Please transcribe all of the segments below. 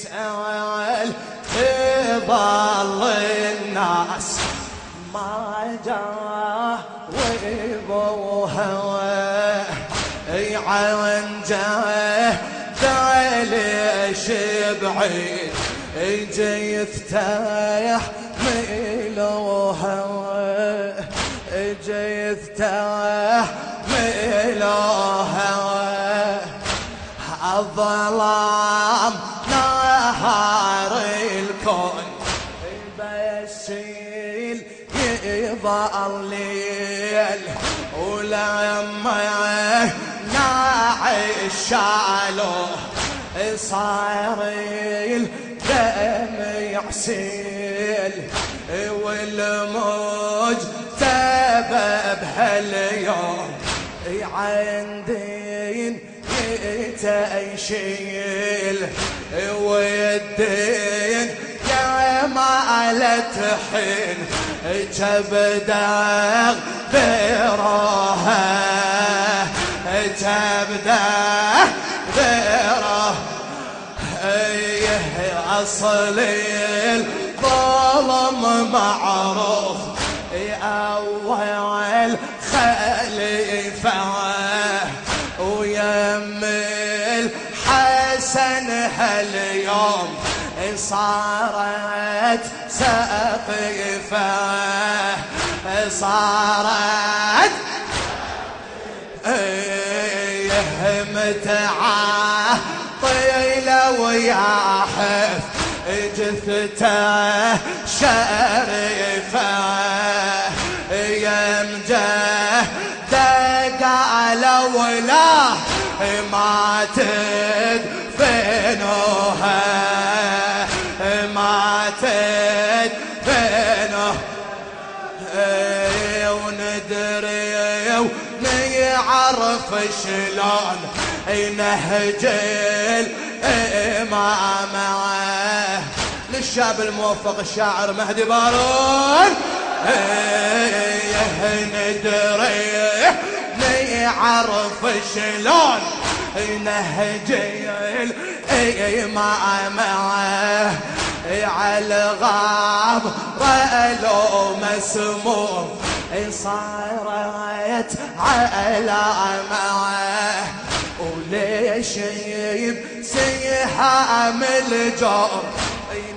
يسأل يضل الناس ما جاه وابوها يعنجه ليش بعيد أجي يفتح ميلوها أجي يفتح ميلوها الظلام ولما ناعي شالو صار الدم يحسيل والموج تبى بهاليوم. عندين يتأشيل ويدين يا ما حين جبدغ بيرها جبدغ بيرها اصلي الظلم معروف. أول خليفة. ويم الحسن هاليوم. صارت سقيفة. صارت. متعة طيلة ويا حف جثته شريفة. يمجه قالوا لا ما تدفنوها ما تدفنوها وندري ونعرف شلون نهج الإمامة للشاب الموفق الشاعر مهدي بارون. ندري نعرف شلون نهج الإمامة على غاب رألو مسموم. صارت علامة وليش سيحام الجور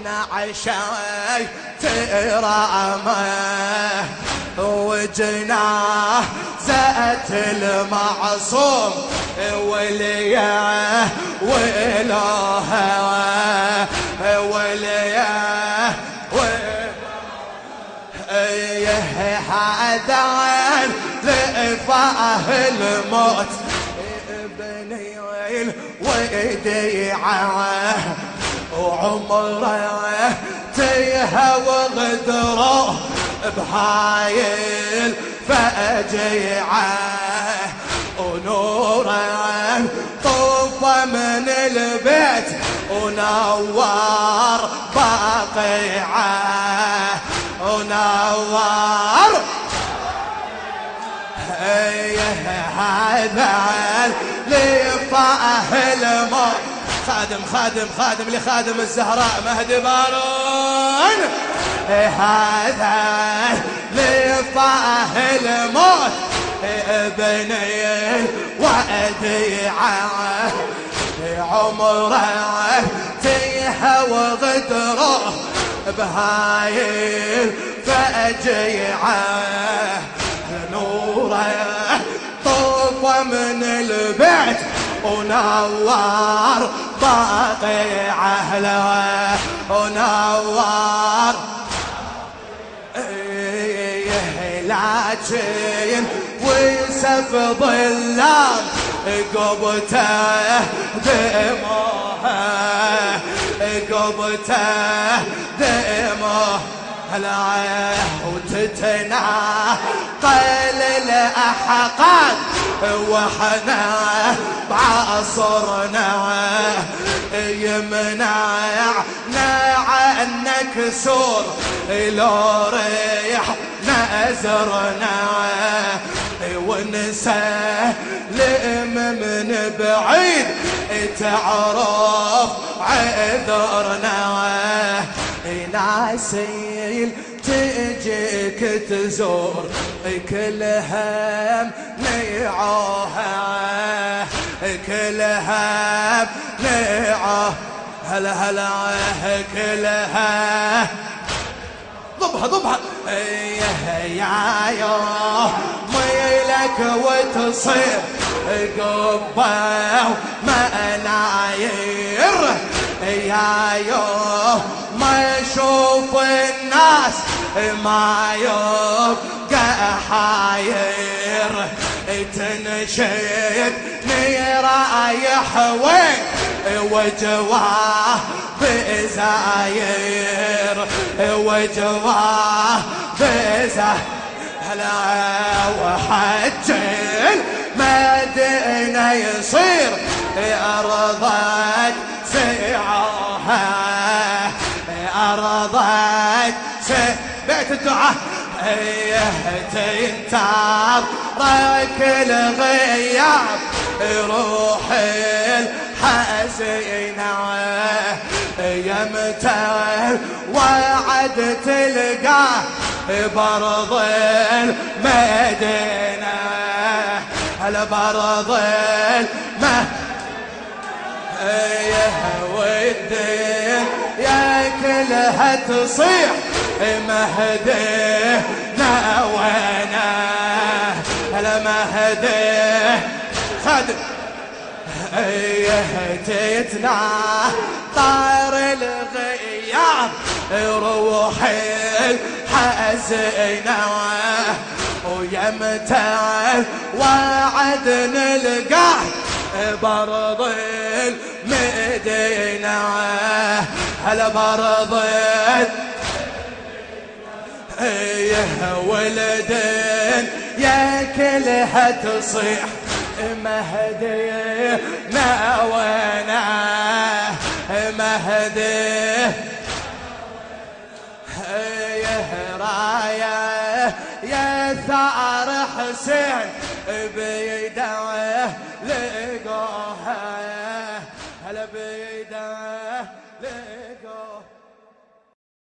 نعشاي ترامه؟ وجناه زأت المعصوم. ولياه ولها ولياه حذر لفاه الموت؟ ويديعه وعمره تيها وغدره بهاي الفجيعة ونوره طوف من البيت ونوار باقيعة ونوار. هذا لفاه الموت خادم خادم خادم لخادم الزهراء مهدي بارون. هذا لفاه الموت ابني وديعه عمره تيه وغدره بهاي الفجيعة. نوره طوف من البيت. ونوار باقي عهله. ونوار. لكن ويسف ظلام قبته دموها قبته دموه هلا وتتناقل الأحقاد وحنا بعصرنا. يمنعنا عنك سور لو ريح نزرنا ونسلم من بعيد تعرف عذرنا. ناسيل تجيك تزور. كل هم نيعوها كل هم نيعوها هلا هلا كلها ضبها ضبها. يا يا يا. ميلك وتصير قبة مناير يا يو ما يشوف الناس ما يبقى حاير تنشد رايح وين وجواه بزاير وجواه بزاير. هلا وحج المدينة يصير أرضك سعاها أرضك بيت الدعاء. تنتظر رك الغياب روح الحزينة يمتى وعد تلقاه برض المدينة. البرض المدينة؟ يا ودي يا كلها تصيح. مهدينا وأنا. المهدي خد هديتنا. طار الغياب. روحي الحزينة. ويمتى وعد نلقاه برض المدينة. هلا برض يا ولدين يا كلها تصيح مهدينا وأنا. مهدي يا رايا يا ثار حسين. بي